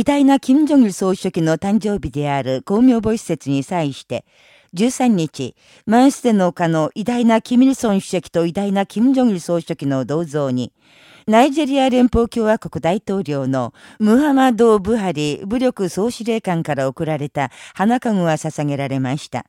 偉大な金正日総書記の誕生日である公明母施設に際して、13日、マンステの丘の偉大なキミルソン主席と偉大な金正日総書記の銅像に、ナイジェリア連邦共和国大統領のムハマド・ブハリ武力総司令官から贈られた花籠が捧げられました。